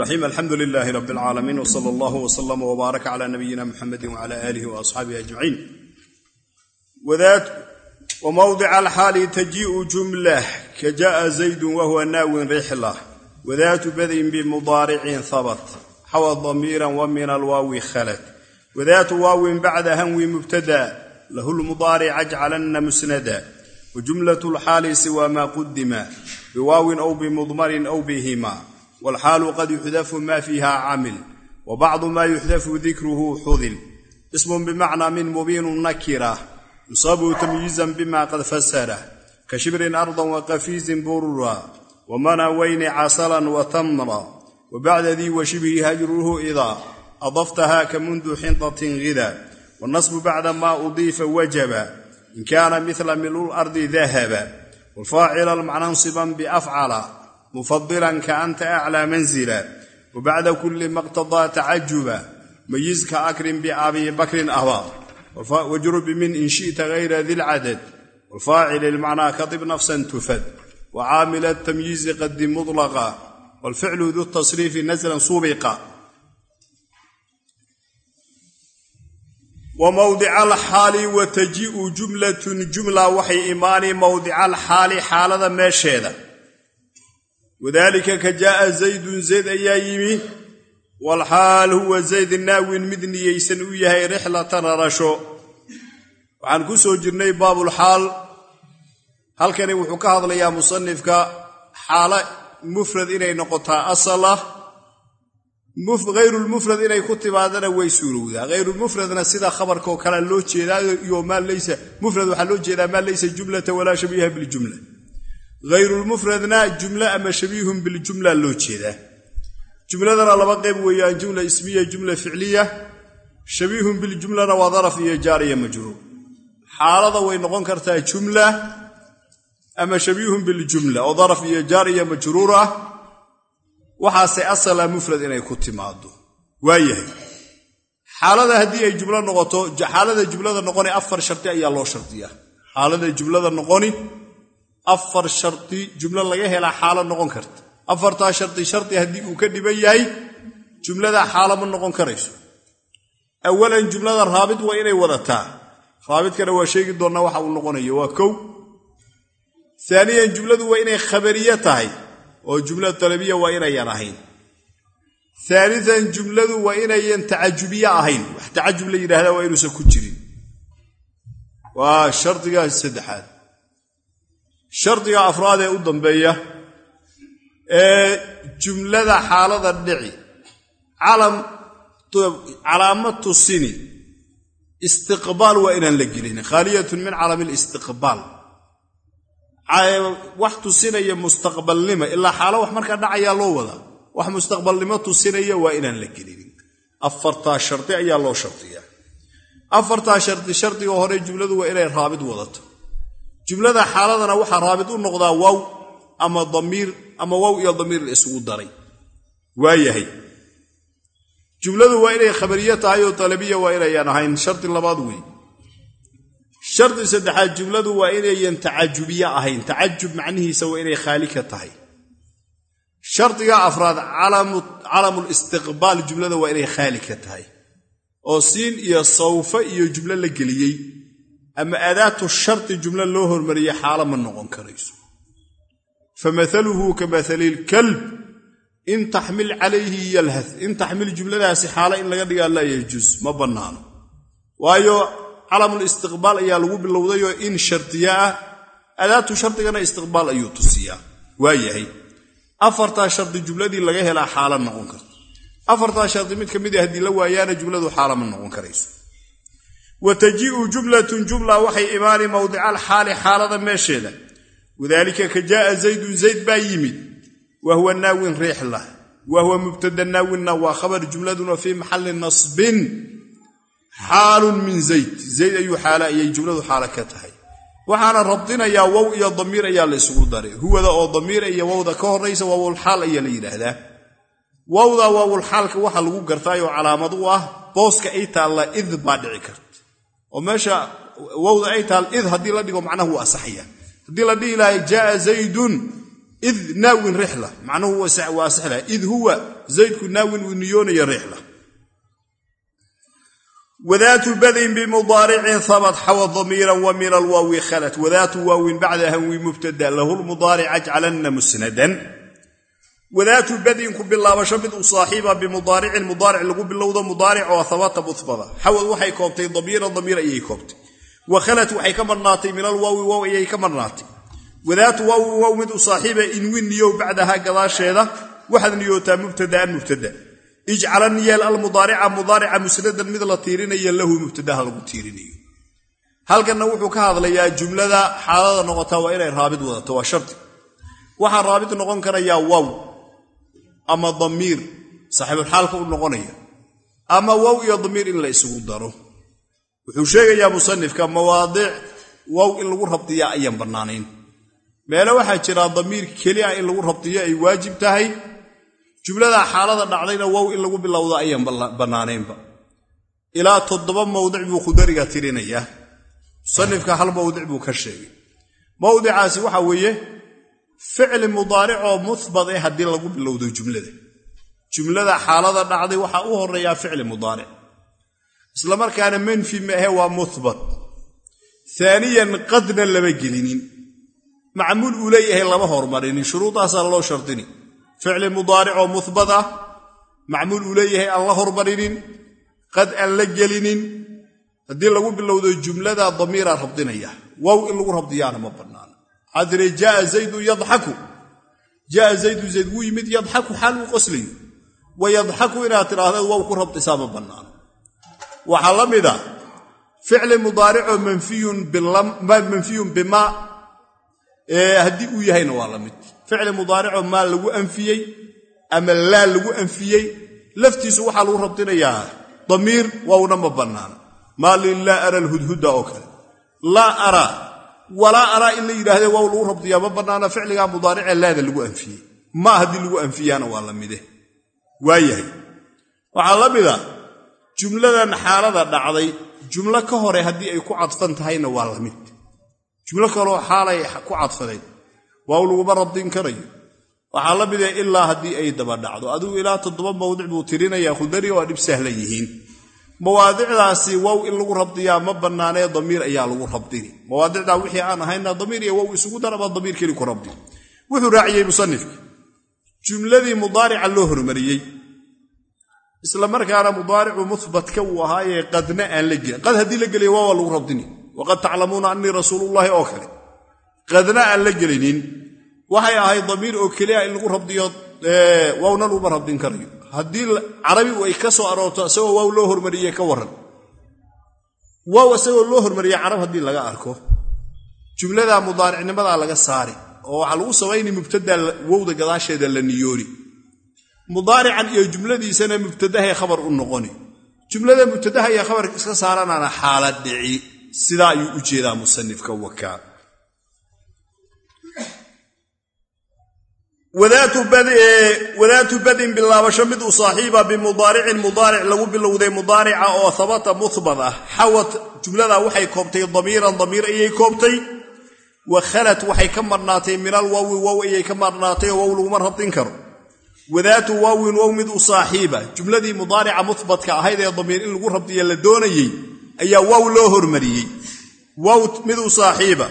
raxiim alxamdu lilaahi rab alcaalamiin w sala allahu wslama wbaaraka cala nabiyina muxamedi wcala aalihi wa asxaabihi ajmaciin wa mawdica alxaali tajii'u jumlah ka ja'a zaydun wahuwa naawin rixla wadaatu badin bimudaaricin habat xawa damiiran wa min alwaawi khalat wadaatu waawin bacda hanwi mubtada lahu lmudaaric ajcalanna musnada wajumlat lxaali siwa maa qudima biwaawin aw bimudmarin aw bihima waalxaalu qad yuxdafu ma fiiha camil wa bacdu ma yuxdafu dikruhu xudil ismun bimacnaa min mubiinu nakira yusabu tamyiizan bima qad fasara ka shibrin ardan wa qafiizin burura wamanawayni casalan wa tamra wa bacda dii wa shibhi hajruhu idaa adaftaha ka mundu xintatin hida wannasbu bacda ma udiifa wajaba in kaana mila milul ardi dahaba waalfaacila macnansiban biafcala mufadilan ka anta aclaa manzila wa bacda kulli maqtadaa tacajuba mayizka akrin biabi bakrin ahba wajrub min in shita gayra dilcadad waalfaacili lmacnaa kadib nafsan tufad wa caamila tamyiizi qadi mulaqa waalficlu du tasriifi naslan subiqa wa mawdica alxaali wa taji'u jumlatun jumla waxay imaani mawdica alxaali xaalada meesheeda wadaalika ka jaa'a zaydun zayd ayaa yimi walxaal huwa zayd naawin mid niyeysan u yahay rixlatan rarasho waxaan ku soo jirnay baabulxaal halkani wuxuu ka hadlayaa musanifka xaalo mufrad inay noqotaa asal ah hayrulmufrad inay ku timaadana way suurowdaa hayrulmufradna sida khabarkaoo kale loo jeedaa iyo mufrad waxaa loo jeedaa maa laysa jumlata walaa shabiiha biljumla hayrulmufradna jumla ama shabiihun biljumla loo jeedaa jumladana laba qayb weeyaan jumla ismiya jumla ficliya. Shabiihun biljumlana waa daraf iyo jaariya majruur. Xaalada way noqon kartaa jumla ama shabiihun biljumla oo daraf iyo jaar iyo majruur ah. Waxaase asala mufrad inay ku timaado waayahay xaalada haddii ay jumlo noqoto xaalada jumlada noqoni afar shardi ayaa loo shardiyaa xaalada noqoni afar shardi jumlo laga helaa xaalo noqon karta. Afartaa shardi shardi haddii uu ka dhiban yahay jumlada xaalo ma noqon karayso. Awalan jumlada raabid waa inay wadataa. Raabidkana waa sheegi doonnaa waxa uu noqonayo waa kow. Aaniyan jumladu waa inay khabariye tahay oo jumla talabiya waa inayan ahayn. Aalian jumladu waa inayan tacajubiye ahayn. Wax tacajub la yidhahdaa waa inuusan ku jirin. Waa shardiga saddexaad shardiga afraad ee u dambeeya ee jumlada xaalada dhici calaamad tusini istiqbaal waa inaan la gelin khaaliyatun min calami listiqbaal wax tusinaya mustaqbalnima ilaa xaalo wax markaa dhacayaa loo wadaa. Wax mustaqbalnimo tusinaya waa inaan la gelinin. Afartaa shardi ayaa loo shardiyaa afartaa shardi shardiga hore jumladu waa inay raabid wadato jumlada xaaladana waxaa raabid u noqdaa waaw ama damiir ama waaw iyo damiir la isugu daray. Waayahay jumladu waa inay khabariye tahay oo talabiya waa inayaan ahayn. Shardi labaad wey shardi saddexaad jumladu waa inayan tacajubiye ahayn. Tacajub macnihiisa waa inay khaali ka tahay. Shardiga afraad calamulistiqbaal jumlada waa inay khaali ka tahay. Oo siin iyo sawfa iyo jumlo la geliyey ama adaatu shardi jumlo loo hormariyey xaalo ma noqon karayso. Famahaluhu ka mahalilkalb in taxmil calayhi yalhad in taxmil jumladaasi xaalo in laga dhigaa laa yajuz ma bannaano. Waayo calamul istiqbaal ayaa lagu bilowdayoo in shardiya ah adaatu shardigana istiqbaal ayuu tusiyaa. Waayahay afartaa shardi jumladii laga helaa xaala noqon karta afartaa shardi mid ka mid a haddii la waayaana jumladu xaala ma noqon karayso wa tajii'u jumlatun jumla waxay imaani mawdica alxaali xaalada meesheeda. Wadaalika ka jaa'a zaydun zayd baa yimid. Wa huwa naawin riixla wa huwa mubtada naawinna waa khabar jumladuna fii maxalli nasbin. Xaalun min zayd. Zayd ayuu xaala ayay jumladu xaalo ka tahay. Waxaana rabdinayaa wow iyo damiir ayaa la isugu daray. Huwada oo damiira iyo wowda ka horraysa waawulxaal ayaa la yidhaahdaa. Wowda waawulxaalka waxa lagu gartaayoo calaamad u ah booska ay taalla id karta oo meesha wowda ay taal id haddii la dhigo macnaha wuu asaxaya haddii la dhihi lahay jaaa zaydun id naawin rixla. Macnuhu waa sixla id huwa zaydku naawin uu niyoonayo rixla. Wadaatu badin bimudaaricin habat xawa damiiran wa min alwaawi khalat. Wadaatu waawin bacda hanwi mubtada lahu lmudaaric ajcalanna musnadan wadaatu badinku bilaabasho mid u saaxiiba bimudaaricin mudaaric lagu bilowdo mudaaric oo habata muhbada xawad waxay koobtay damiiran damiir ayay koobtay. Wa khalat waxay ka marnaatay min alwaawi waaw ayay ka marnaatay. Wadaatu waawin waaw mid u saaxiiba inwin niyow bacdaha gadaasheeda waxaad niyootaa mubtadaan mubtada. Ijcalan yeel almudaarica mudaarica musnadan mid la tiirinayo lahu mubtadaha lagu tiirinayo. Halkanna wuxuu ka hadlayaa jumlada xaalada noqotaa waa inay raabid wadato waa waxaa raabid noqon karayaa waaw ama damiir saaxiibulxaalka u noqonaya ama waaw iyo damiir in la isugu daro. Wuxuu sheegayaa musanifka mawaadic waaw in lagu rabdiyaa ayaan bannaanayn. Meele waxaa jira damiir keli ah in lagu rabdiyo ay waajib tahay. Jumlada xaalada dhacdayna wow in lagu bilowdo ayaan bannaanaynba. Ilaa toddoba mawdic buu khudariga tirinayaa. Musanifka hal mawdic buu ka sheegay. Mawdicaasi waxa weeye ficli mudaaricoo muhbat eh haddii lagu bilowdo jumlada. Jumlada xaalada dhacday waxaa u horeeyaa ficli mudaaric. Islamarkaana manfi maahe waa muhbat aaniyan qadna lama gelinin. Macmuul uu leeyahay lama hormarinin. Shuruudaasaa loo shardini. Ficli mudaaricoo muhbat ah macmuul uu leeyahay aan la hormarinin qad aan la gelinin. Haddii lagu bilowdo jumlada damiiraa rabdinaya. Waaw in lagu rabdiyaana ma bannaana tiri jaaa zaydu yadxaku jaaa zaydu zayd wuu yimid yadxaku xaal uu qoslayo. Wa yadxaku inaad tidhaahdeed waaw ku rabdisaa ma bannaana waxaa la mid a ficli mudaaricoo manfiyun bimaa haddii uu yahayna waa la mid. Ficli mudaaricoo maa lagu anfiyey ama laa lagu anfiyey laftiisu waxaa lagu rabdinayaa damiir waawna ma bannaana maalin laa ara alhudhuda oo kale walaa araa in la yidhaahde waaw lagu rabdiyaa ma bannaana ficligaa mudaaricee laada lagu anfiyey. Maa haddii lagu anfiyaana waa la mide. Waayahay. Waxaa la mida jumladan xaalada dhacday jumlo ka hore haddii ay ku cadfan tahayna waa la mid. Jumlo kaloo xaalay ku cadfanayd. Waaw laguma rabdin karayo. Waxaa la mida ilaa haddii ay daba dhacdo adigu ilaa toddoba mawdic buu tirinayaa khudari waa dhib sahlan yihiin mawaadicdaasi waaw in lagu rabdiyaa ma bannaanee damiir ayaa lagu rabdini mawaadicdaa wixii aan ahayna damiir iyo wow isugu dar ama damiir keli ku rabdi. Wuxuu raaciyey musanifka jumladii mudaarica loo hormariyey. Isla markaana mudaaricu muhbatka uu ahaayee qadna aan la gelin. Qad haddii la geliya waa waa lagu rabdini waqad taclamuuna annii rasuulullaahi oo kale. Qadna aan la gelinin. Waxay ahayd damiir oo keliya in lagu rabdiyo waawna laguma rabdin karayo haddii carabi ay ka soo aroorto isagoo waaw loo hormariye ka warran. Waaw isagoo loo hormariye carab haddii laga arko. Jumlada mudaaricnimadaa laga saari oo waxaa lagu samayni mubtada wowda gadaasheeda la niyooni mudaarican iyo jumladiisana mubtadahay khabar u noqoni. Jumlada mubtadaha iyo khabarka iska saaranana xaalad dhici. Sidaa ayuu u jeedaa musanifka wakaa wadaatu badin bilaabasho mid u saaxiiba bimudaaricin mudaaric lagu bilowday mudaarica oo habata muhbat ah. Xawad jumlada waxay koobtay damiiran damiir ayay koobtay. Wa khalat waxay ka marnaatay min alwaawi wow ayay ka marnaatay oo wow laguma rabdin karo. Wadaatu waawin wow mid u saaxiiba jumladii mudaarica muhbatka ahayd ee damiir in lagu rabdiya la doonayey ayaa waaw loo hormariyey. Waaw mid u saaxiiba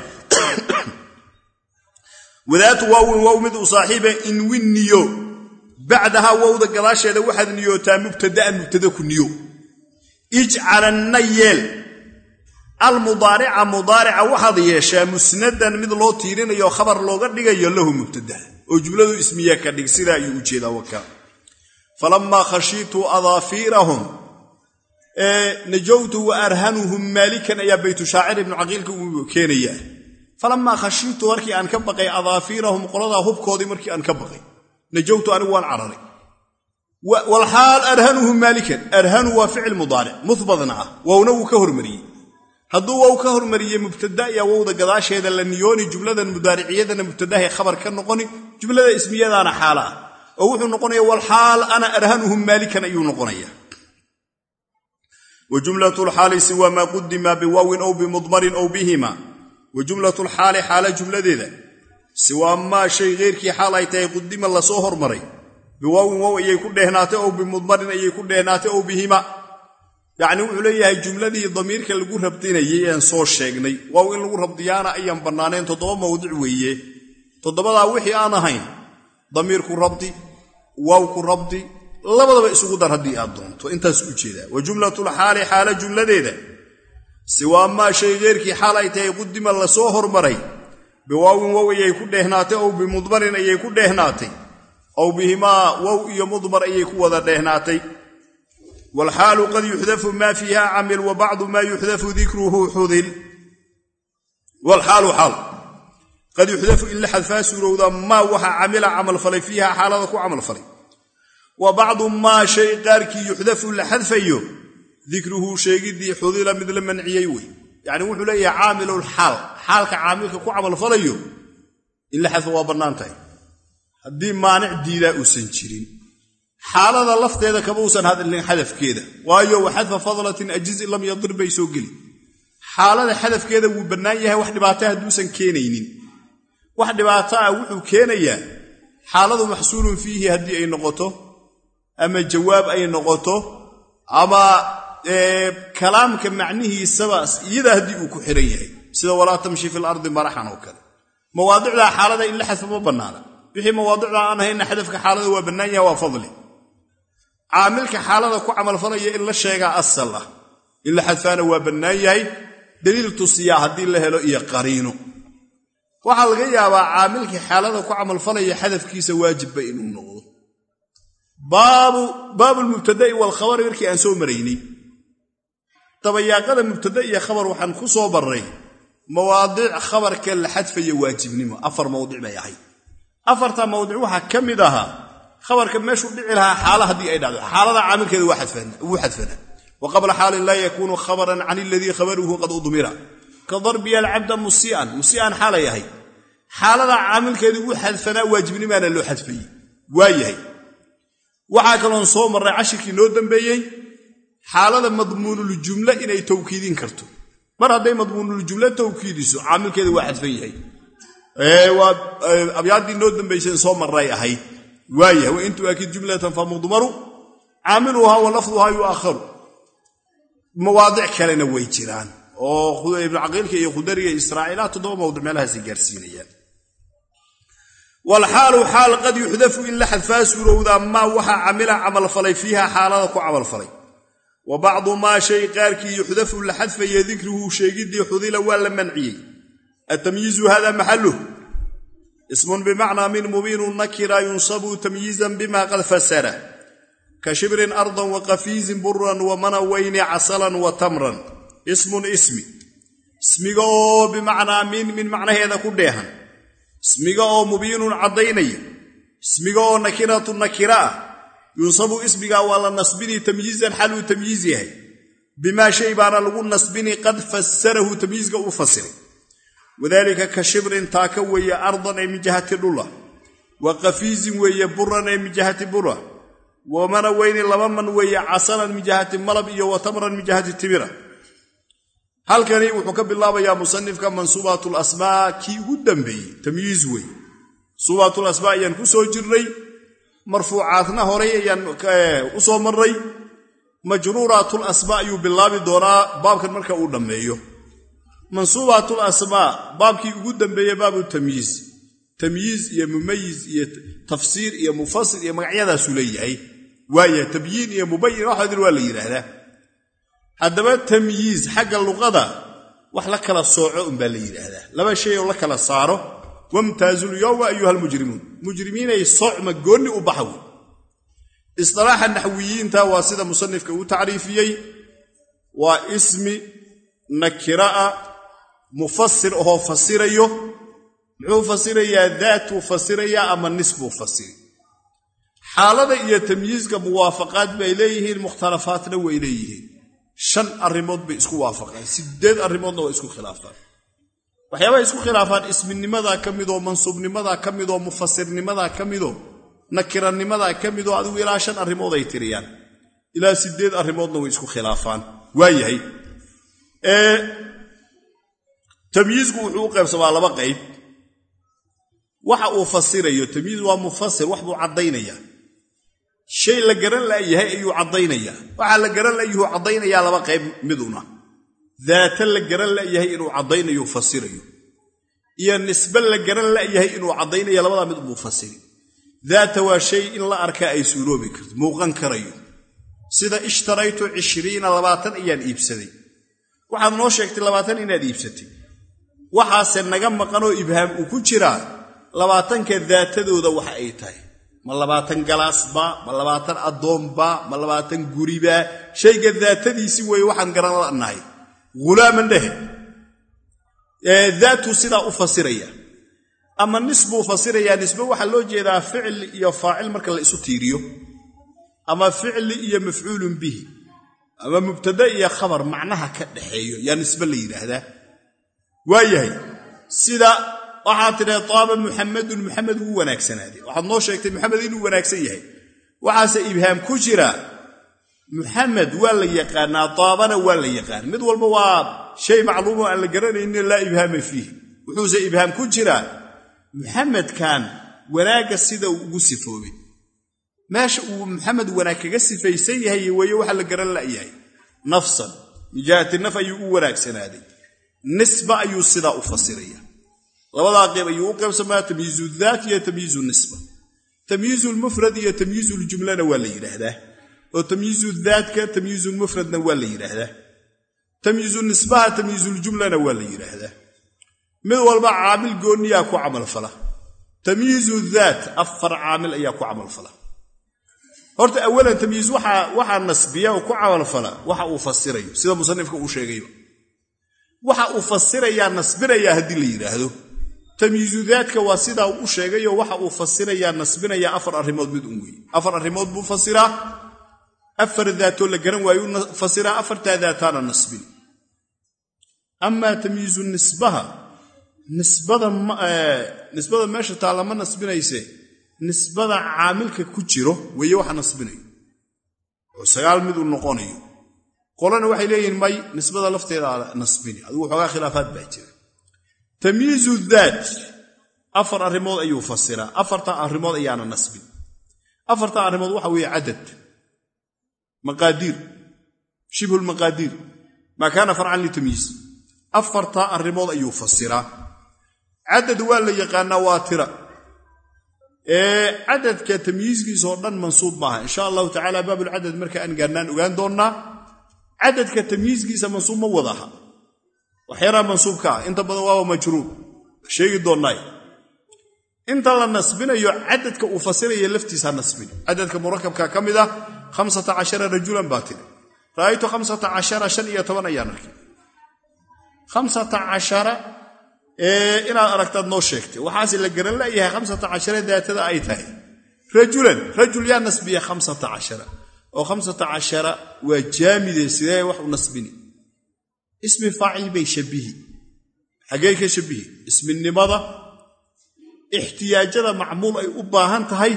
wadaatu waawin wow mid u saaxiiba inwin niyo. Bacdahaa wowda gadaasheeda waxaad niyootaa mubtadaan mubtada ku niyo. Ijcalanna yeel almudaarica mudaarica waxaad yeeshaa musnadan mid loo tiirinayo khabar looga dhigayo lahu mubtadaha oo jumladu ismiya ka dhig sidaa ayuu u jeedaa wakaa falammaa khashiitu adaafiirahum. Najowtu wa arhanuhum maalikan ayaa baytu shaacir ibnu caqiilka uu keenayaa falamaa khashiitu markii aan ka baqay adaafiirahum qoladaa hubkoodii markii aan ka baqay. Najowtu anigu waan cararay. Walxaal arhanuhum maalikan. Arhanu waa ficil mudaaric muhbatna ah. Wowna wuu ka hormariyey. Hadduu wow ka hormariyey mubtada iyo wowda gadaasheeda la niyooni jumladan mudaariciyadana mubtadahay khabar ka noqoni jumlada ismiyadaana xaala. Oo wuxuu noqonaya walxaal ana arhanuhum maalikan ayuu noqonaya. Wa jumlatu lxaali siwa maa qudima biwaawin ow bimudmarin ow bihima wa jumlatu lxaali xaala jumladeeda siwaa maa shay keyrkii xaal ay tahay qudima la soo hormaray. Biwaawin wow ayay ku dheehnaatay ow bimudmarin ayay ku dheehnaatay ow bihima. Yacni wuxuu leeyahay jumladii damiirka lagu rabdinayay aan soo sheegnay. Waaw in lagu rabdiyaana ayaan bannaanayn toddoba mawdic weeye. Toddobadaa wixii aan ahayn damiirku rabdi waawku rabdi labadaba isugu dar haddii aad doonto. Intaas u jeedaa. Wa jumlatulxaali xaala jumladeeda siwaa maa shay keyrkii xaal ay tahay qudima la soo hormaray. Biwaawin wow ayay ku dheehnaatay ow bimudmarin ayay ku dheehnaatay. Ow bihimaa wow iyo mudmar ayay ku wada dheehnaatay. Waalxaalu qad yuxdafu maa fiiha camil wa bacdu maa yuxdafu dikruhu xudil. Waalxaalu xaal. Qad yuxdafu in la xadfaa suurowda maa waxa camila camalfalay fiiha xaalada ku camalfalay wa bacdu maa shay qaarkii yuxdafu la xadfayo dikruhu sheegiddii xudila mid la manciyey wey yacni wuxuu leeyahay caamilulxaal xaalka caamilka ku camalfalayo in la xadfo waa bannaan tahay. Haddii maanic diidaa uusan jirin xaalada lafteeda kama usan hadlin xadafkeeda. Waayo wa xadfa fadlatin ajizi lam yadir bay soo geli. Xaalada xadafkeeda wuu bannaan yahay wax dhibaato hadduusan keenaynin. Wax dhibaato ah wuxuu keenayaa xaaladu maxsuulun fiihi haddii ay noqoto ama jawaab ay noqoto ama kalaamka macnihiisaba iyada haddii uu ku xiran yahay. Sida walaa tamshi fil ardi maraxan oo kale. Mawaadicdaa xaalada in la xadfo ma bannaana. Wixii mawaadicdaa aan hayna xadafka xaalada waa bannaan yahay waa fadli. Caamilka xaalada ku camalfalaya in la sheegaa asal ah in la xadfaana waa bannaan yahay daliil tusiyaa haddii la helo iyo qariino. Waxaa laga yaabaa caamilkii xaalada ku camalfalaya xadafkiisa waajibba inuu noqdo. Baabulmubtada'i waalkhabari markii aan soo maraynay dabayaaqada mubtada iyo khabar waxaan ku soo barray mawaadiic khabarka la xadfaya waajibnimo. Afar mawdic bay ahayd. Afarta mawdic waxaa ka mid ahaa khabarka meeshuu dhici lahaa xaala haddii ay dhacdo xaalada caamilkeeda wuu xadfanaa wa qabla xaalin laa yakuunu khabaran can iladii khabaruhu qad udmira. Ka darbiya alcabda musii'an musii'an xaalay ahayd. Xaalada caamilkeedu wuu xadfanaa waajibnimaana loo xadfayey. Waa yahay. Waxaa kaloon soo marray cashirkii noo dambeeyey xaalada madmuunuljumle inay tawkiidin karto. Mar hadday madmuunuljumle tawkiidiso caamilkeeda waa xadfan yahay. Waa abyaaddii noo dambaysan soo marray ahayd. Waayahay wain tu'akid jumlatan famudmaru caamiluhaa wa lafduhaa mawaadic kalena way jiraan oo ibnucaqiilka iyo khudariga israa'iilaa toddoba mawdic meelahaasay gaarsiinayaan waalxaalu xaal qad yuxdafu in la xadfaa suurowdaa maa waxa camila camalfalay fiiha xaalada ku camalfalay wa bacdu maa shay qaarkii yuxdafu la xadfaya dikruhu sheegiddii xudila waa la manciyey. Atamyiizu hada maxaluh ismun bimacnaa min mubiinu nakira yunsabu tamyiizan bima qad fasara. Ka shibrin ardan wa qafiizin buran wa manawayni casalan wa tamran. Ismun ismi. Ismiga oo bimacnaa min min macnaheeda ku dheehan. Ismiga oo mubiinun caddaynaya. Ismiga oo nakiratu nakira ah yunsabu ismigaa waa la nasbini tamyiizan xal uu tamyiiz yahay. Bimaa shay baana lagu nasbini qad fasarahu tamyiizga uu fasiray. Wadaalika ka shibrin taaka weeye ardan ee min jihati dhula wa qafiizin weeye buran ee min jihati bura wa manaweyni laba man weeye casalan min jihati malab iyo wa tamran min jihati timira. Halkani wuxuu ka bilaabayaa musanifka mansuubatul asmaa kii ugu dambeeyey tamyiiz wey mansuubatul asmaa ayaan jirnay marfuucaadna horay ayaan u soo marray. Majruuraatul asmaa ayuu bilaabi doonaa baabkan marka uu dhammeeyo. Mansuubaatul asmaa baabkii ugu dambeeye baabu tamyiiz. Tamyiiz iyo mumayiz iyo tafsiir iyo mufasir iyo magacyadaasuu leeyahay. Waaya tabyiin iyo mubayin waxaadin waa la yidhaahdaa. Haddaba tamyiiz xagga luqada wax la kala sooco unbaa la yidhaahdaa. Laba shay oo la kala saaro wamtaazul yowma ayuha almujrimuun mujrimiinay soocma goonni u baxa wey istilaaxa naxwiyiinta waa sida musanifka uu tacriifiyey. Waa ismi nakira'a mufasir ahoo fasirayo muxuu fasirayaa daatuu fasirayaa ama nisbuu fasiri xaalada iyo tamyiizka muwaafaqaad bay leeyihiin mukhtalafaatna way leeyihiin. Shan arrimood bay isku waafaqaan sideed arrimoodna waa isku khilaaftaan waxyaabahay isku khilaafaan isminimadaa ka midoo mansuubnimadaa ka midoo mufasirnimadaa ka midoo nakiranimadaa ka midoo adigu ilaa shan arrimood ay tiriyaan. Ilaa sideed arrimoodna way isku khilaafaan. Waayahay tamyiizku wuxuu u qaybsamaa laba qayb. Waxa uu fasirayo tamyiiz waa mufasir wax buu caddaynayaa shay la garan la'yahay ayuu caddaynayaa waxaa la garan la'yuhu caddaynayaa laba qayb miduna daata la garan la'yahay inuu caddaynayo fasirayo. Iyo nisbe la garan la'yahay inuu caddaynayo labadaa mid buu fasiri. Daata waa shay in la arkaa ay suuroobi karto muuqan karayo. Sida ishtaraytu cishriina labaatan ayaan iibsaday. Waxaad noo sheegtay labaatan inaad iibsatay. Waxaase naga maqanoo ibhaam uu ku jiraa labaatanka daatadooda waxa ay tahay. Ma labaatan galaasba ma labaatan addoonba ma labaatan guriba shayga daatadiisi weeye waxaan garan hulaaman dhehe. Daatuu sidaa u fasiraya. Ama nisbuu fasirayaa nisbe waxaa loo jeedaa ficli iyo faacil marka la isu tiiriyo. Ama ficli iyo mafcuulun bihi. Ama mubtada iyo khabar macnaha ka dhaxeeyo. Yaa nisbe la yidhaahdaa waayahay sida waxaad tidhaha taaba muxamadun muxamed wuu wanaagsanaaday waxaad noo sheegtay muxamed inuu wanaagsan yahay. Waxaase ibhaam ku jira muxamed waa la yaqaanaa taabana waa la yaqaan mid walba waa shay macluumoo aan la garanaynin laa ibhaama fiihi wuxuuse ibhaam ku jiraa muxamedkan wanaagga sida uu ugu sifoobay. Meesha uu muxamed wanaag kaga sifaysan yahay weeye waxa la garan la'yahay. Nafsan. Mijahati naf ayuu u wanaagsanaaday nisba ayuu sidaa u fasiraya. Labadaa qeyb ayuu u iyo tamyiizu waa la yidhaahdaa oo tamyiizu daatka tamyiizu mufradna waa la yidhaahdaa. Tamyiizu nisbaha tamyiizuljumlana waa la yidhaahdaa. Mid walba caamil gooniyaa ku camalfala tamyiizu daat afar caamil ayaa ku camalfala horta awalan tamyiiz waxaa nasbiya oo ku camalfala waxa uu fasirayo. Sida musanifka uu sheegayba waxa uu fasirayaa nasbinayaa haddii la yidhaahdo. Tamyiizu daadka waa sidaa u sheegayo waxa uu fasirayaa nasbinayaa afar arrimood mid un weeye afar arrimood buu fasiraa afar daatoo la garan waayuu fasiraa afartaa daataana nasbin. Amaa tamyiizu nisbaha nisbada meesha taalla ma nasbinayse nisbada caamilka ku jiro weeye waxa nasbinayo oo sagaal mid uu noqonayo. Qolana waxay leeyihiin may nisbada lafteeda nasbini. Adigu xoogaa khilaafaad baa jira. Tamyiizu daat afar arrimood ayuu fasiraa. Afarta arrimood ayaana nasbin. Afarta arrimood waxa weeye cadad maqaadiir shibhu lmaqaadiir maa kaana farcan litamyiiz afartaa arrimood ayuu fasiraa cadad waa la yaqaanaa waa tira cadadka tamyiizkiisaoo dhan mansuub maaha. Insha allahu tacaala baabulcadad marka aan gaarnaan ogaan doonnaa cadadka tamyiizkiisa mansuub ma wadaha waxyaraa mansuubka ah. Inta badan waaba majruur. Sheegi doonnaay. Inta la nasbinayo cadadka uu fasiraya laftiisa nasbin. Cadadka murakabka ka mid ah rajulan baa tiri ra'aytu ayaan arkay inaad aragtaad noo sheegtay waxaase la garan la'yahay hamsata cashara daatada ay tahay rajulan rajul yaa nasbiya hamsata cashara oo hamsata cashara waa jaamide sidee wax u nasbini ismi faacil bay shabihi xaggey ka shabihi isminimada ixtiyaajada macmuul ay u baahan tahay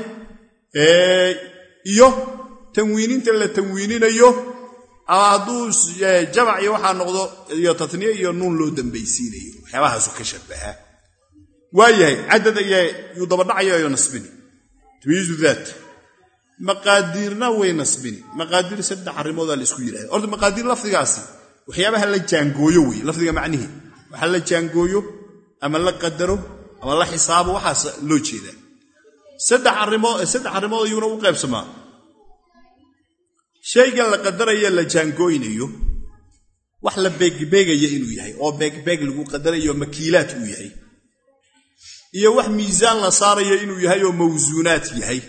iyo tanwiininta la tanwiininayo ama hadduu jamac iyo waxaa noqdo iyo tatniye iyo nuun loo dambaysiinayo. Waxyaabahaasu ka shabahaa waayahay cadad ayuu dabadhacayo nasbini. Tamyiizu daat. Maqaadiirna way nasbini. Maqaadiir saddex arrimoodaa la isku yidhahda horta maqaadiir lafdigaasi waxyaabaha la jaangooyo wey lafdiga macnihii waxa la jaangooyo ama la qadaro ama la xisaabo waxaas loo jeedaa. Saddex arrimood ayuuna u qaybsamaa shaygan la qadaraya la jaangooynayo wax la beegbeegaya inuu yahay oo beegbeeg lagu qadarayo makiilaad uu yahay iyo wax miisaan la saarayo inuu yahay oo mawsuunaad yahay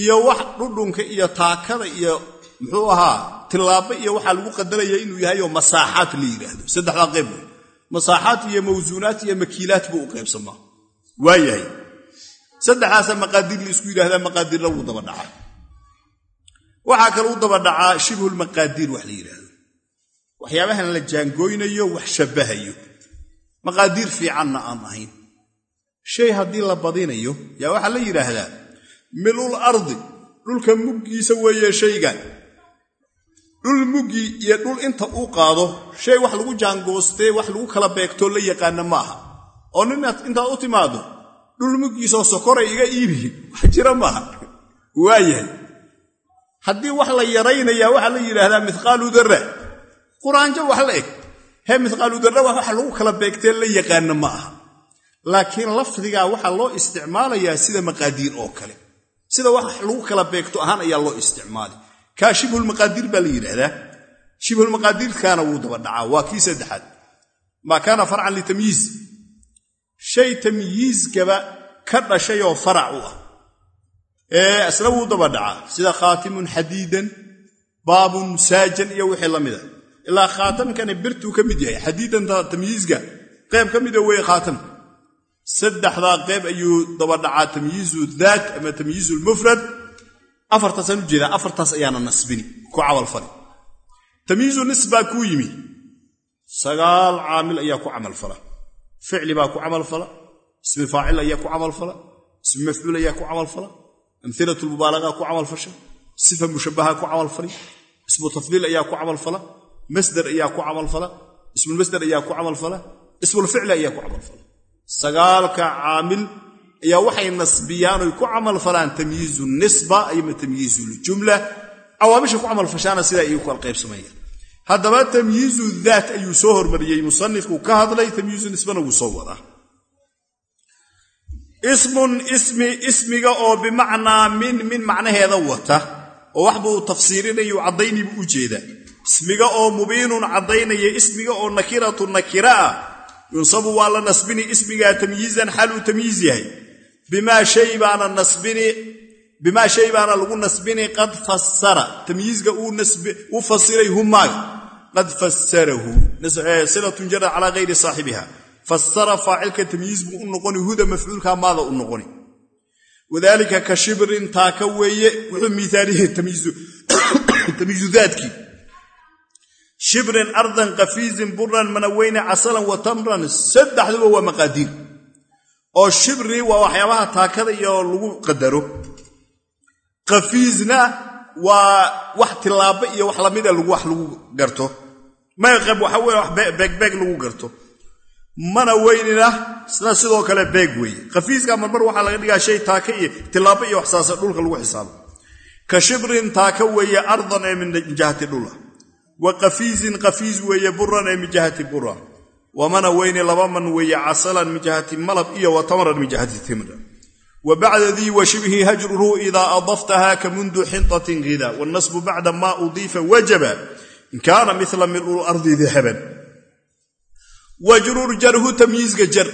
iyo wax dhudhunka iyo taakada iyo muxuu ahaa tilaabo iyo waxaa lagu qadaraya inuu yahay oo masaaxaat la yidhaahdo saddexdaa qayb wey masaaxaat iyo mawsuunaat iyo makiilaat buu u qaybsamaa waayahay saddexdaasa maqaadiir la isku yidhahdaa maqaadirna wuu dabadhacaa waxaa kale u dabadhacaa shibhulmaqaadiir wax la yidhaahdo. Waxyaabahan la jaangooynayo wax shabbahayo. Maqaadiir fiicanna aan ahayn. Shay haddii la badinayo yaa waxaa la yidhaahdaa milul ardi dhulka muggiisa weeye shaygan dhul muggi iyo dhul inta uu qaado shay wax lagu jaangoostee wax lagu kala beegtoo la yaqaana ma aha oo nin intaad u timaado dhulmugiisoo sokoray iga iibi wax jira maaha. Waayahay haddii wax la yaraynayaa waxaa la yidhaahdaa mithqaalu darra. Quraanjo wax la eg. Hee mithqaalu darra wax lagu kala beegtee la yaqaana ma aha. Laakiin lafdigaa waxaa loo isticmaalayaa sida maqaadiir oo kale. Sida wax lagu kala beegto ahaan ayaa loo isticmaalay kaa shibhulmaqaadiir baa la yidhaahdaa. Shibhulmaqaadiirkaana wuu daba dhacaa. Waa kii saddexaad. Maa kaana farcan litamyiiz shay tamyiizkaba ka dhashay oo farac u ah isna wuu daba dhacaa sida khaatimun xadiidan baabun saajan iyo wixii la mida ilaa khaatamkani birtuu ka mid yahay. Xadiidanta tamyiizka qayb ka mida weeye khaatamka saddexdaa qayb ayuu daba dhacaa tamyiizu daat ama tamyiizu lmufrad. Afartaasaan u jeedaa. Afartaas ayaana nasbini ku camalfali tamyiizu nis baa kuu yimi. Sagaal caamil ayaa ku camalfala ficli baa ku camalfala ismi faacil ayaa ku camalfala ismi mafcuul ayaa ku camalfala amhilat lmubaalagaa ku camalfasha sifa mushabbaha ku camalfali ismu tafdiil ayaa ku camalfala masder ayaa ku camalfala ismulmasder ayaa ku camalfala ismulficli ayaa ku camalfala sagaalka caamil ayaa waxay nasbiyaan oy ku camalfalaan tamyiizu nisba ayma tamyiizu ljumla cawaamisha ku camalfashaana sidaa iyu kala qaybsamayaan haddaba tamyiizu daat ayuu soo hormariyey musanifku ka hadlay tamyiizu nisbana wuu soo wadaa ismun ismi ismiga oo bimacnaa min min macnaheeda wata oo wax buu tafsiirinayu caddaynii buu u jeedaa ismiga oo mubiinun caddaynaya ismiga oo nakiratu nakira ah yunsabu waa la nasbini ismigaa tamyiizan xal uu tamyiiz yahay. Bimaa shay baana nasbini bimaa shay baana lagu nasbini qad fassara tamyiizga uu fasiray humaaga. Qad fassarahu silatun jara calaa gayri saaxibiha fasara faacilka tamyiiz buu u noqoni huda mafcuulka maada u noqoni wadaalika ka shibrin taaka weeye wuxuu miaaliyey tamyiizu daadkii shibrin ardan kafiizin buran manaweyne casalan wa tamran saddexduba waa maqaadiir oo shibri waa waxyaabaha taakada iyo lagu qadaro kafiizna waa wax tilaabo iyo wax lamida wax lagu garto mayqab waxa weye wax beegbeeg lagu garto mana weynina isna sidoo kale beeg weeye. Kafiiska marmar waxaa laga dhigaa shay taaka iyo tilaabo iyo waxsaasa dhulka lagu xisaabo. Ka shibrin taaka weeye ardan ee min jihati dhula. Wa kafiizin kafiiz weeye buran ee min jihati bura wamana weyne laba man weeye casalan min jihati malab iyo wa tamran min jihati timra. Wa bacda dii wa shibhi hajruhu idaa adaftaha ka mundu xintatin hida wannasbu bacda ma udiifa wajaba. In kaana mila mil'u lardi dahaban wajruur jarhu tamyiizga jar.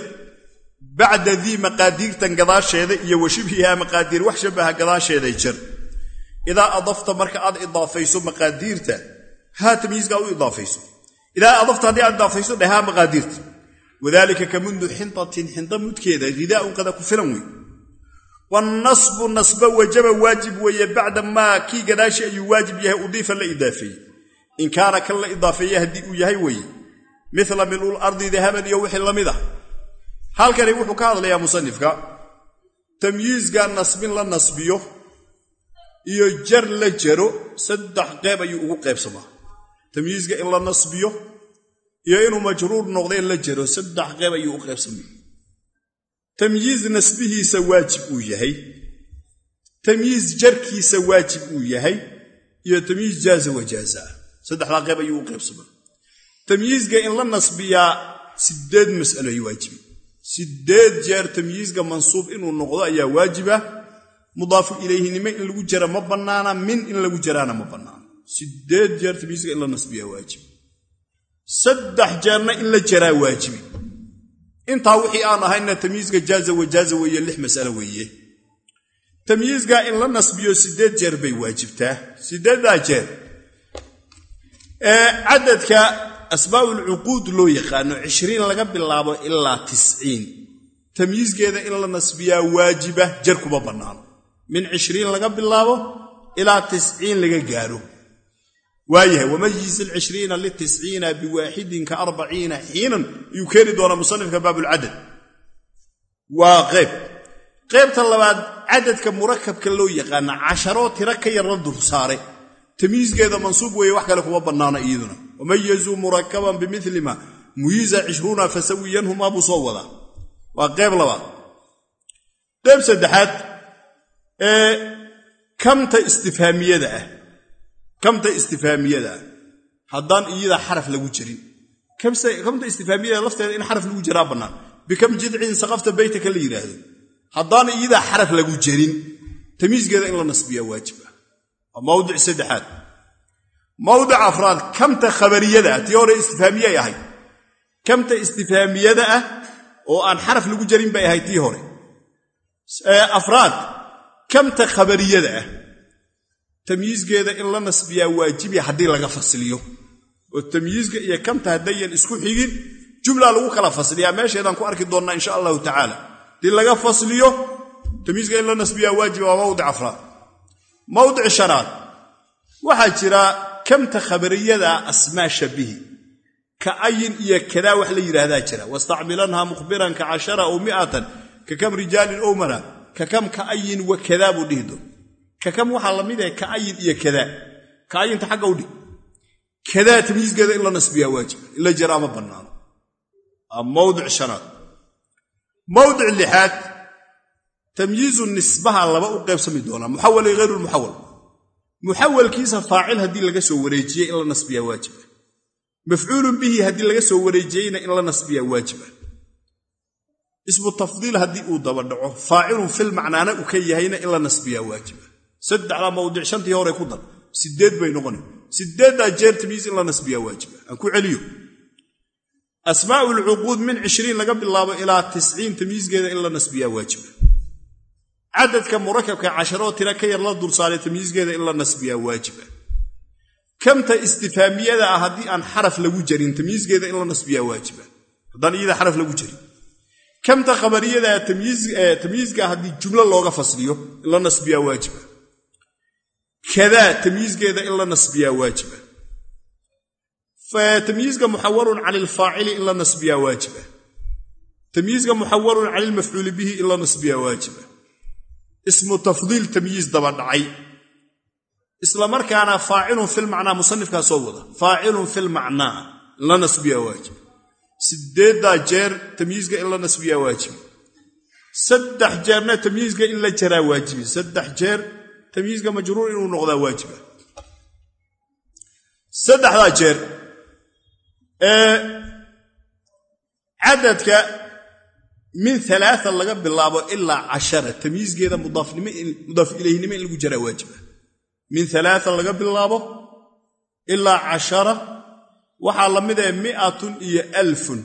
Bacda dii maqaadiirtan gadaasheeda iyo wa shibhihaa maqaadiir wax shabaha gadaasheeday jar. Idaa adafta marka aad idaafayso maqaadiirta haa tamyiizka u idaafayso. Idaa adafta haddii aad idaafayso dhehaa maqaadiirta. Wadaalika ka mundu xintatin xinda mudkeeda hidaaun qada ku filan wey wannasbu nasba wajaba waajib weeye bacda maa kii gadaashi ayuu waajib yahay udiifa la idaafeeye in kaana kan la idaafeeye haddii uu yahay weeye mila milul ardi dahaban iyo wixii la mid ah. Halkani wuxuu ka hadlayaa musanifka tamyiizga nasbin la nasbiyo iyo jar la jaro saddex qeyb ayuu ugu qaybsamaa tamyiizga in la nasbiyo iyo inuu majruur noqdee la jaro saddex qeyb ayuu u qaybsamaya tamyiiz nasbihiisa waajib uu yahay tamyiiz jarkiisa waajib uu yahay iyo tamyiiz jaaza wajaaza ah saddexdaa qeyb ayuu u qaybsamaa tamyiizga in la nasbiyaa sideed mas'alo ay waajibi sideed jeer tamyiizga mansuub inuu noqdo ayaa waajiba. Mudaafu ilayhinimo in lagu jara ma bannaana min in lagu jaraana ma bannaana. Sideed jeer tamyiizga in la nasbiyaa waajibi saddex jeerna in la jaraa waajibi. Intaa wixii aan ahayna tamyiizga jaaza wajaaza weeye lix mas'alo weeye. Tamyiizga in la nasbiyo sideed jeer bay waajibtaa. Sideeddaa jeer. Ee cadadka asbaabulcuquud loo yaqaano cishriin laga bilaabo ilaa tisciin. Tamyiizgeeda in la nasbiyaa waajiba jar kuma bannaano min cishriin laga bilaabo ilaa tisciin laga gaaro waayahay wamayiz alcishriina litisciina biwaaxidin ka arbaciina xiinan ayuu keeni doonaa musanifka baabulcadad waa qayb qaybta labaad cadadka murakabka loo yaqaana casharoo tiro ka yar la dursaare tamyiizgeeda mansuub weeye wax kale kuma bannaano iyaduna wamayazuu murakaban bimilima muyiza cishruuna fasawiyanhumaa buu soo wadaa waa qayb labaad qayb saddexaad ee kamta istifhaamiyada ah kamta istifhaamiyada ah haddaan iyada xaraf lagu jirin kamta istifhaamiyada lafteeda in xaraf lagu jiraa bannaan bikam jidcin saqafta beytaka la yidhaahdo haddaan iyada xaraf lagu jirin tamiisgeeda in la nasbiyaa saddexaad mawdic afraad kamta khabariyada ah tii hore istifhaamiyay ahayd. Kamta istifhaamiyada ah oo aan xaraf lagu jarin bay ahayd tii hore. Afraad kamta khabariyada ah tamyiizgeeda in la nasbiyaa waajibi haddii laga fasliyo. Oo tamyiizka iyo kamta haddayan isku xigin jumla lagu kala fasliyaa. Meesheedaan ku arki doonnaa insha allahu tacaala. Haddii laga fasliyo tamyiizka in la nasbiyaa waajiba waa mawdic afraad. Mawdic shanaad waxaa jira kamta khabariyada asmaa shabihi ka ayin iyo kadaa wax la yidhaahdaa jira. Wastacmilanha mukhbiran ka cashara ow miatan. Ka kam rijaalin owmana ka kam ka ayin wa kadaa buu dhihi ka kam waxaa la mid ah ka ayin iyo kadaa ka ayinta xagga udhig kadaa tamyiizgeeda in la nasbiyaa waajiba in la jira ama bannaano. Aa mawdic shanaad. Mawdic lixaad. Tamyiizu nisbaha laba u qaybsami doonaa. Muxawal iyo hayru lmuxawal muxawalkiisa faacil haddii laga soo wareejiyey in la nasbiyaa waajiba mafcuulun bihi haddii laga soo wareejiyeyna in la nasbiyaa waajiba ismu tafdiil haddii uu dabadhaco faacilun fil macnaana u ka yahayna in la nasbiyaa waajiba saddexdaa mawdic shantii hore ku dar sideed bay noqona sideeddaa jeer tamyiis in la nasbiyaa waajiba aan ku celiyo. Asmaa'u lcuquud min cishriin laga bilaabo ilaa tisciin tamyiisgeeda in la nasbiyaa waajiba cadadka murakabka casharoo tira ka yar la dursaaray tamyiisgeeda in la nasbiyaa waajiba. Kamta istifhaamiyada ah haddii aan xaraf lagu jarin tamyiisgeeda in la nasbiyaa waajiba. Haddaan iyada xaraf lagu jarin. Kamta khabariyada tamyiizka haddii jumlo looga fasliyo in la nasbiyaa waajiba. Kadaa tamyiizgeeda in la nasbiyaa waajiba. Tamyiizka muxawalun cani ilfaacili in la nasbiyaa waajiba. Tamyiizka muxawalun cani ilmafcuuli bihi in la nasbiyaa waajiba ismu tafdiil tamyiiz dabadhacay isla markaana faacilun filmacnaa musanifkaa soo wada. Faacilun filmacnaa la nasbiyaa waajiba sideeddaa jeer tamyiizka in la nasbiyaa waajibi saddex jeerna tamyiizka in la jaraa waajibi saddex jeer tamyiizka majruur inuu noqdaa waajiba saddexdaa jeer ee cadadka min alaaa laga bilaabo ilaa cashara tamyiizgeeda mudaaf ilaynimo in lagu jaraa waajiba min alaaa laga bilaabo ilaa cashara waxaa la mid ah miatun iyo alfun.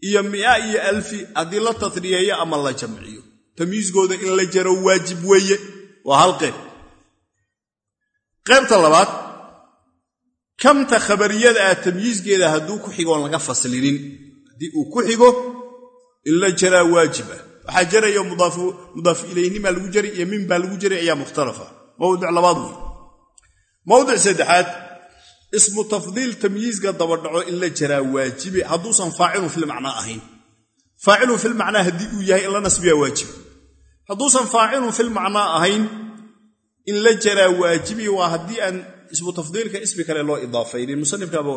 Iyo mia iyo alfi haddii la tadriyeeyo ama la jamciyo. Tamyiizgooda in la jaro waajib weeye. Waa hal qayb qaybta labaad kamta khabariyada ah tamyiizgeeda hadduu ku xigoon laga faslinin. Haddii uu ku xigo in la jaraa waajiba. Waxaa jarayo mudaaf ilaynimaa lagu jari iyo min baa lagu jari ayaa mukhtalafa. Mawdic labaad wey mawdic saddexaad ismu tafdiil tamyiizka dabadhaco in la jaraa waajibe. Hadduusan faacilun filmacnaa ahayn. Faacilun filmacnaa haddii uu yahay in la nasbiyaa waajiba hadduusan faacilun filmacnaa ahayn in la jaraa waajibi waa haddii aan ismu tafdiilka ismi kale loo idaafaynin musanifkaaba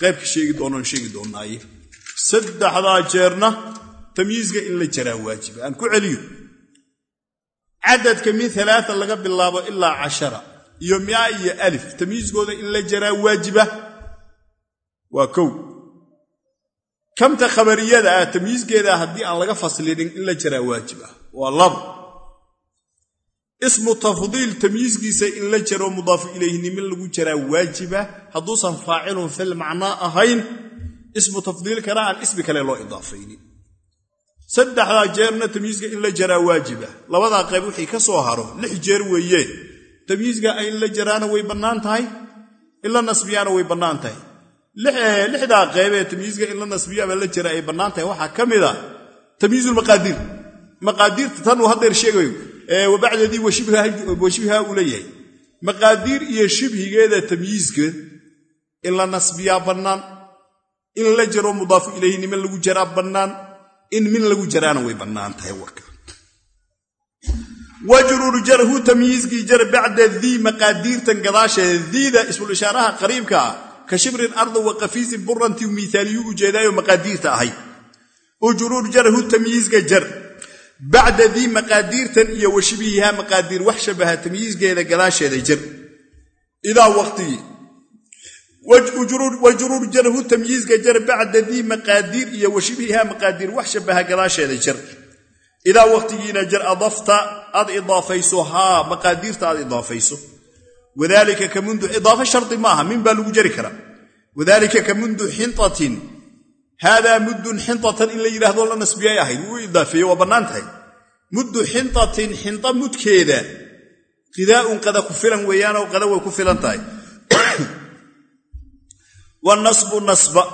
qaybka sheegi doonoon sheegi doonaaye saddexdaa jeerna tamyiizka in la jaraa waajiba aan ku celiyo. Cadadka min alaaa laga bilaabo ilaa cashara iyo mia iyo alif tamyiizkooda in la jaraa waajiba waa kow. Kamta khabariyada ah tamyiizkeeda haddii aan laga faslinin in la jaraa waajiba waa labo ismu tafdiil tamyiizkiisa in la jaro mudaafu ilayhnimo lagu jaraa waajiba hadduusan faacilun fil macnaa ahayn ismu tafdiilkana aan ismi kale loo idaafaynin saddexdaa jeerna tamyiizka in la jaraa waajiba. Labadaa qayb wixii ka soo haro lix jeer weeye. Tamyiizka in la jaraana way bannaan tahay in la nasbiyaana way bannaan tahay. Lixdaa qaybee tamyiizka in la nasbiyo ama la jara ay bannaan tahay waxaa ka mid a tamyiizulmaqaadiir maqaadiirta tanuu haddeer sheegayo wabacdeedii washibha uu leeyahay. Maqaadiir iyo shibhigeeda tamyiizka in la nasbiyaa bannaan in la jaro mudaafu ilayhnimo lagu jaraa bannaan in min lagu jaraana way bannaan tahay warka. Wajrur jarhu tamyiizkii jar bacda dii maqaadiirtan gadaasheeda diida ismulishaaraha qariibka ah ka shibrin ardi wa qafiisin burantii miaaliyuu ujeedaayo maqaadiirta ahay. Ujruur jarhu tamyiizka jar bacda dii maqaadiirtan iyo washibihihaa maqaadiir wax shabaha tamyiizgeeda gadaasheeda jar. Idaa waqtigii wajruur jarhu tamyiizka jar bacda dii maqaadiir iyo washibihihaa maqaadiir wax shabaha gadaasheeda jar idaa waqtigiina jar adafta aad idaafayso haa maqaadiirta aad idaafayso wadaalika ka mundu idaafe shardi maaha min baa lagu jari karaa wadaalika ka mundu xintatin haadaa muddun xintatan in la yidhaahdo la nasbiyay ahayd wuu idaafeeye waa bannaan tahay muddu xintatin xinta mudkeeda qidaaun qada ku filan weeyaanoo qada way ku filan tahay wanasbu nasba.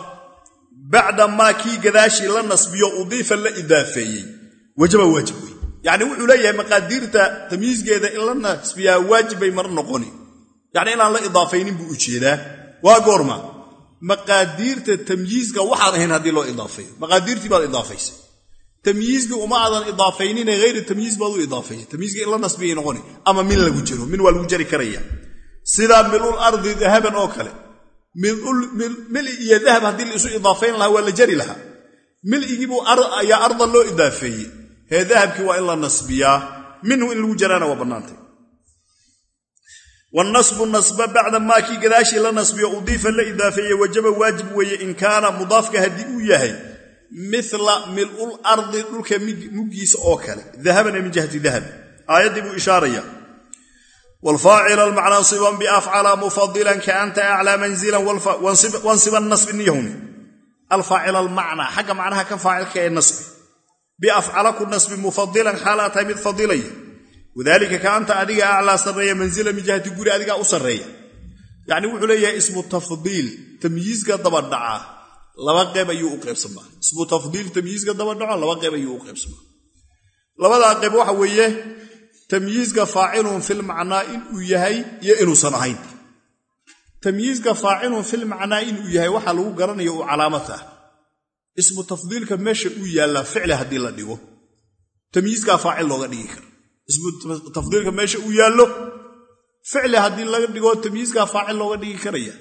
Bacda maa kii gadaashii la nasbiyo udiifa la idaafeeyey. Wajaba waajib wey yacni wuxuu leeyahay maqaadiirta tamyiizgeeda in la nasbiyaa waajib bay mar noqoni. Yacni inaan la idaafaynin buu u jeedaa waa goorma. Maqaadiirta tamyiizka waxaad ahayn haddii loo idaafeeyo maqaadiirtii baad idaafaysay. Tamyiizkii uma aadan idaafaynine hayri tamyiiz baad u idaafaysay. Tamyiizka in la nasbiyay noqoni ama min lagu mili iyo dahab haddii la isu idaafayn lahaa waa la jari lahaa. Miligiibuu ayaa ardan loo idaafeeyey. Hee dahabkii waa in la nasbiyaa. Minhu in lagu jaraana waa bannaantay. Wanasbu nasba bacda maa kii gadaashii la nasbiyo udiifa la idaafeeye wajaba waajib weeye in kaana mudaafka haddii uu yahay mila mil'ul ardi dhulka muggiisa oo kale. Dahabana min jihati dahab. Aayaddii wlfaacila almacnaasiban biafcala mufadilan kaanta aclaa manzilan wansiba nasbi niyahuni alfaacila almacnaa xagga macnaha ka faacilka ee nasbi biafcala ku nasbi mufadilan xaalaa tahay mid fadilaya wadaalika kaanta adiga aclaa sarreeya manzila min jihati guri adigaa u sarreeya yacni wuxuu leeyahay ismu tafdiil tamyiizka dabadhaca laba qeyb ayuu u qaybsamaa ismu tafdiil tamyiizka dabadhaco laba qeyb ayuu u qaybsamaa labadaa qeyb waxa weeye tamyiizka faacilun filmacnaa inuu yahay iyo inuusan ahayn. Tamyiizka faacilun filmacnaa inuu yahay waxaa lagu garanaya uu calaamad ah. Ismu tafdiilka meesha uu yaallaa ficli haddii la dhigo. Tamyiizkaa faacil looga dhigi kara ismu tafdiilka meesha uu yaallo ficli haddii laga dhigo tamyiizkaa faacil looga dhigi karaya.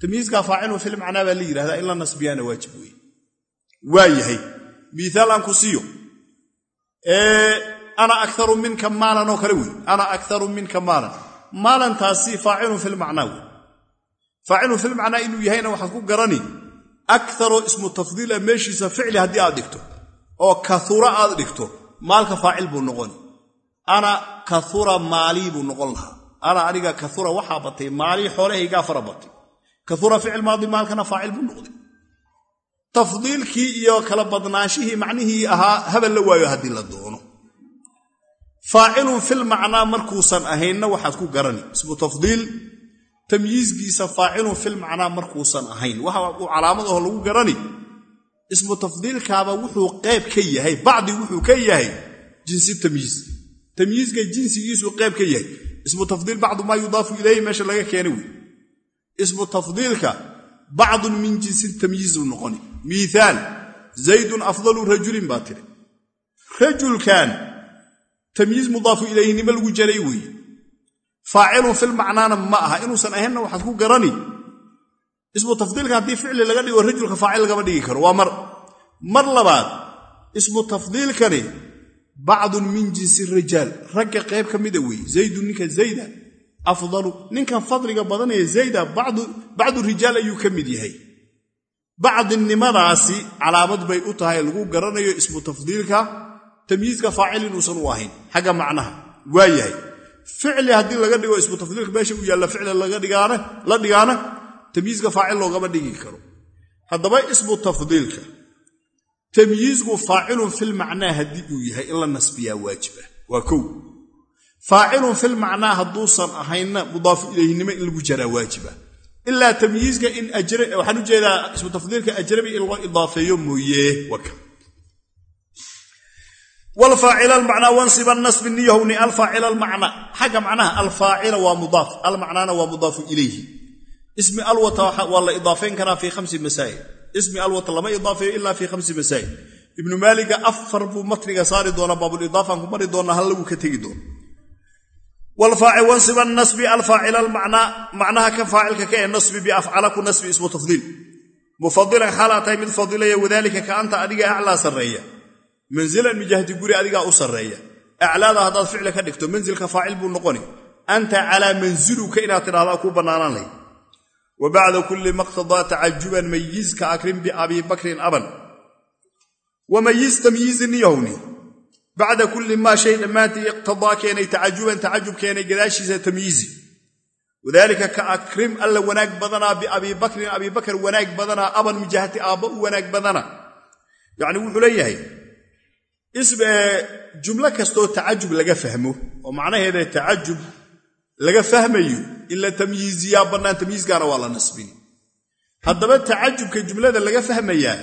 Tamyiizkaa faacilun filmacnaa baa la yidhahdaa in la nasbiyaana waajib weeye. Waa yahay. Miiaal aan ku siiyo ana akaru minka maalan oo kale wey ana akaru minka maalan. Maalantaasi faacilun filmacnaa wey faacilun filmacnaa inuu yahayna waxaad ku garani akaroo ismu tafdiila meeshiisa ficli haddii aad dhigto oo kaura aad dhigto maalka faacil buu noqoni ana kaura maalii buu noqon lahaa. Ana aniga kaura waxaa batay maalii xoolahaygaa fara batay. Kaura ficil maadi maalkana faacil buu noqday. Tafdiilkii iyo kala badnaanshihii macnihii ahaa habal la waayo haddii la doono faacilun filmacnaa markuusan ahaynna waxaad ku garani. Ismu tafdiil tamyiizkiisa faacilun filmacnaa markuusan ahayn. Waxa uu calaamad aho lagu garani. Ismu tafdiilkaaba wuxuu qayb ka yahay bacdi wuxuu ka yahay jinsi tamyiiz. Tamyiizka jinsigiisuu qayb ka yahay. Ismu tafdiil bacdu maa yudaafu ilayhi meesha laga keena wey ismu tafdiilka bacdun min jinsi tamyiizuu noqoni. Miiaal zaydun afdalu rajulin baa tiri. Rajulkan tamyiiz mudaafu ilayhinimo lagu jaray weeye faacilun filmacnaana ma aha. Inuusan ahaynna waxaad ku garani. Ismu tafdiilka haddii ficli laga dhigo rajulka faacil lagama dhigi karo. Waa mar. Mar labaad ismu tafdiilkani bacdun min jinsi rijaal. Ragga qayb ka mida weeye zaydun ninka zayda afdalu. Ninkan fadliga badanaya zayda bacdu rijaal ayuu ka mid yahay. Bacdinimadaasi calaamad bay u tahay lagu garanayo ismu tamyiizka faacil inuusan u ahayn xagga macnaha waa yahay. Ficli laga dhigo ismu tafdiilka meesha uu yaalla ficli la dhigaana tamyiizka faacil loogama dhigi karo. Haddaba ismu tafdiilka tamyiizku faacilun filmacnaa haddii uu yahay in la nasbiyaa waajiba waa kow. Faacilun filmacnaa hadduusan ahaynna mudaafu ilayhinimo in lagu jaraa waajiba. Ilaa tamyiizka in waxaan u jeedaa ismu tafdiilka ajrabi in loo idaafeeyo mooye waka wlfaacila almacnaa wansiba nasbi niyahowni alfaacila almacnaa xagga macnaha alfaacila waa mudaaf almacnaana waa mudaafu ilayhi ismi alwata waa la idaafeyn karaa fii khamsi masaa'il ismi alwata lama idaafeeyo ilaa fii khamsi masaa'il ibnu maaliga afar buu matniga saari doonaa baabulidaafaan ku mari doonaa hal lagu ka tegi doono wlfaacil wansiba nasbi alfaacila almacnaa macnaha ka faacilka ka ee nasbi biafcala ku nasbi ismu tafdiil mufadilan xaalaa tahay mid fadilaya wadaalika ka anta adiga manzilan min jihati guri adigaa u sarreeya aclaada haddaad ficli ka dhigto manzilka faacil buu noqoni anta calaa manziluka inaad tidhahdaa kuu bannaanaan lahayd wa bacda kulli maqtadaa tacajuban mayizka akrim biabii bakrin aban wamayiz tamyiizin yowni bacda kulli maa shay dhammaantii iqtadaa keenay tacajuban tacajub keenay gadaashiisa tamyiizi wadaalika ka akrim alla wanaag badanaa biabii bakrin abii bakr wanaag badanaa aban min jihati aabba wanaag badana yacni jumlo kastoo tacajub laga fahmo oo macnaheeda tacajub laga fahmayo in la tamyiiziyaa bannaan tamyiizkaana waa la nasbin. Haddaba tacajubka jumlada laga fahmayaa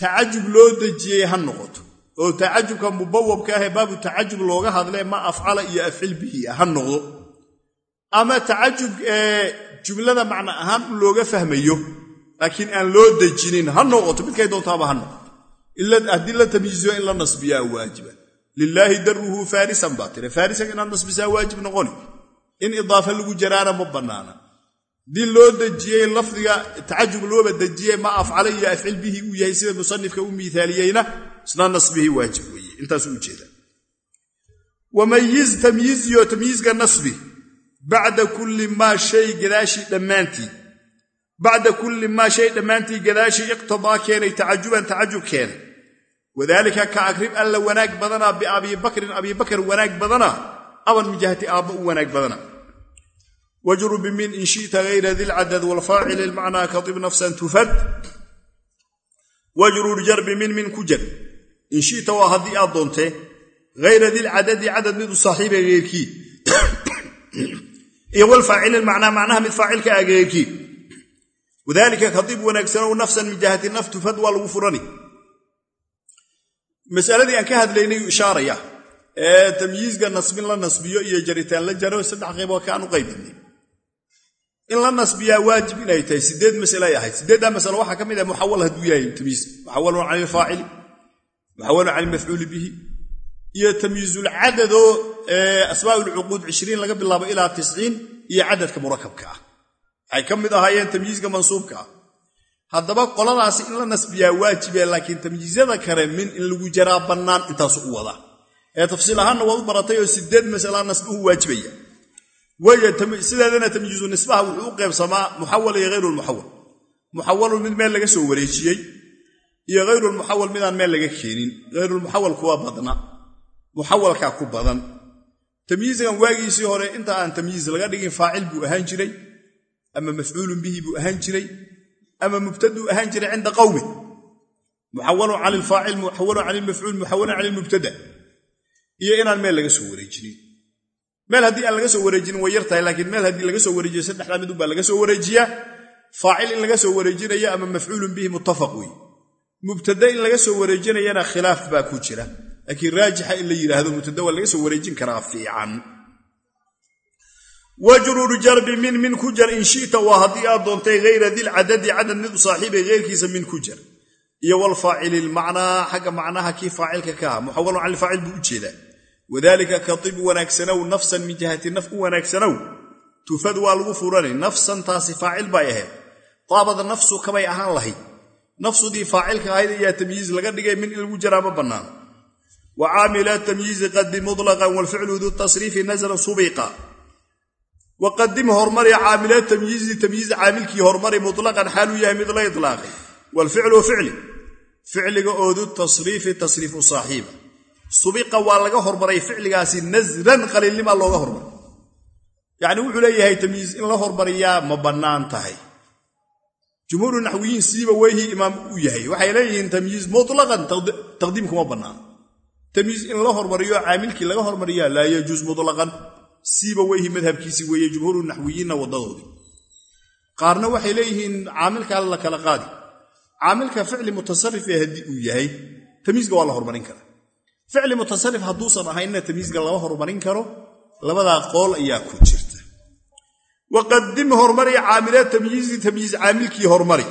tacajub loo dejiyey ha noqoto oo tacajubka mubawabka ahee baabu tacajub looga hadlee ma afcala iyo afcil bihi ha noqdo. Ama tacajub jumlada macna ahaan looga fahmayo laakiin aan loo dejinin ha noqoto midkay doontaaba ha noqoto haddii la tamyiiziyo in la nasbiyaa waajiba lilaahi daruhu faarisan baa tire. Faarisan inaad nasbisaa waajib noqoni in idaafa lagu jaraana ma bannaana. Haddii loo dejiyey lafdiga tacajub looba dejiyey ma afcala iyo afcil bihi uu yahay sida musanifka u miaaliyeyna isna nasbihii waajib weeye. Intaasuu ujeeda wamayiz tamyiiziyo tamyiizka nasbi bacda kulli maa shay gadaashii dhammaantii bacda kulli maa shay dhammaantii gadaashii iqtadaa keenay tacajuban tacajub keenay. Wadaalika ka akrib alla wanaag badanaa biabii bakrin abii bakr wanaag badanaa aban min jihati aabba u wanaag badanaa. Wajru bimin in shita hayra dilcadad wlfaacili lmacnaa kadib nafsan tufad. Wajrur jar bimin min ku jar in shita waa haddii aad doontee hayra dilcadadi cadad mid u saaxiiba geyrkii iyo wlfaacili lmacnaa macnaha mid faacilka ah wadaalika kadib wanaagsanow nafsan min jihati naf tufad waa lagu furani. Masaladii aan ka hadlaynayuu ishaaraya. Ee tamyiizga nasbin la nasbiyo iyo jaritaan la jaro saddex qaybood kaanu qaybinay in la nasbiyaa waajib inay tahay sideed masale ay ahayd. Sideeddaa masale waxaa ka mid ah muxawal hadduu yahay tamyiiz. Muxawalun cani ilfaacili muxawalun cani ilmafcuuli bihi. Iyo tamyiizulcadadoo asmaa ulcuquud cishriin laga bilaabo ilaa tisciin iyo cadadka murakabka ah waxay ka mid ahaayeen tamyiizka mansuubka. Ah haddaba qoladaasi in la nasbiyaa waajibe laakiin tamyiizyada kale min in lagu jaraa bannaan intaasu u wadaa ee tafsiil ahaanna waad u baratay oo sideed masalaa nasbuhu waajibaya. Sideedana tamyiizu nisbaha wuxuu u qaybsamaa muxawal iyo hayrulmuxawal muxawalun mid meel laga soo wareejiyey iyo hayrulmuxawal midaan meel laga keenin. Hayrulmuxawal kuwa badna muxawalkaa ku badan. Tamyiizkan waagiisii hore inta aan tamyiiz laga dhigin faacil buu ahaan jiray ama mafcuulun bihi buu ahaan jiray ama mubtaduu ahaan jiray cinda qawmi muxawalun cani ilfaacil muxawalun cani ilmafcuul muxawalun cani ilmubtada iyo inaan meel laga soo wareejinin meel haddii aan laga soo wareejinin way yar tahay laakiin meel haddii laga soo wareejiyo saddexdaa midun baa laga soo wareejiyaa faacil in laga soo wareejinayo ama mafcuulun bihi muttafaq wey mubtada in laga soo wareejinayana khilaaf baa ku jira laakiin raajixa in la yidhaahdo mubtada laga soo wareejin wajrur jarbi min min ku jar in shita waa haddii aad doontay hayra dilcadadi cadad mid u saaxiibay heyrkiisa min ku jar. Iyo walfaacili lmacnaa xagga macnaha kii faacilka ka ah muxawalun cani ilfaacil buu u jeedaa. Wadaalika katib wanaagsanow nafsan min jihati naf u wanaagsanow tufad waa lagu furanay. Nafsan taasi faacil bay ahayd. Taabada nafsu kabay ahaan lahayd. Nafsudii faacilka ahayd ayaa tamyiiz laga dhigay min in jaraa ma bannaan. Wa caamila tamyiizi subiqa waqadim hormari caamila tamyiizi tamyiiz caamilkii hormari mutlaqan xaaluu yahay mid la ilaaqay walficlu ficli ficliga oodu tasriifi tasriifu saaxiiba subiqa waa laga hormaray ficligaasi nasran qaliilnimaa looga hormaray yacni wuxuu leeyahay tamyiiz in la hormariyaa ma bannaan tahay jumhuuru naxwiyiin siiba weyhii imaam u yahay waxay leeyihiin tamyiiz mutlaqan taqdiimkuma bannaan tamyiiz in la hormariyo caamilkii laga hormariyaa laa yajuus mutlaqan siiba weyhi madhabkiisii weeye jumhuuru naxwiyiinna waddadoodii. Qaarna waxay leeyihiin caamilkaa la kala qaadi. Caamilka ficli mutasarifee haddii uu yahay tamyiizga waa la hormarin karaa. Ficli mutasarif hadduusan ahaynna tamyiizga lama hormarin karo labadaa qool ayaa ku jirta. Waqadim hormari caamila tamyiizi tamyiiz caamilkii hormari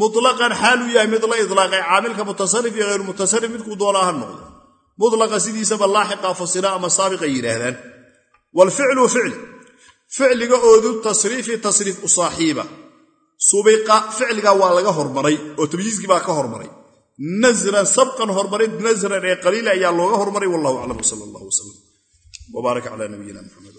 mutlaqan xaaluu yahay mid la idlaaqay caamilka mutasarif iyo hayru mutasarif midkuu doonaa ha noqdo. Mutlaqa sidiisaba laaxiqa fasila ama saabiqa yidhaahdaan waalficlu ficli ficliga oodu tasriifi tasriif u saaxiiba subiqa ficliga waa laga hormaray oo tamyiizkii baa ka hormaray nasran sabqan horumarid nasran ee qaliila ayaa looga hormaray wallahu aclam sal allah wslam wbaarak cala nabiyina muxamed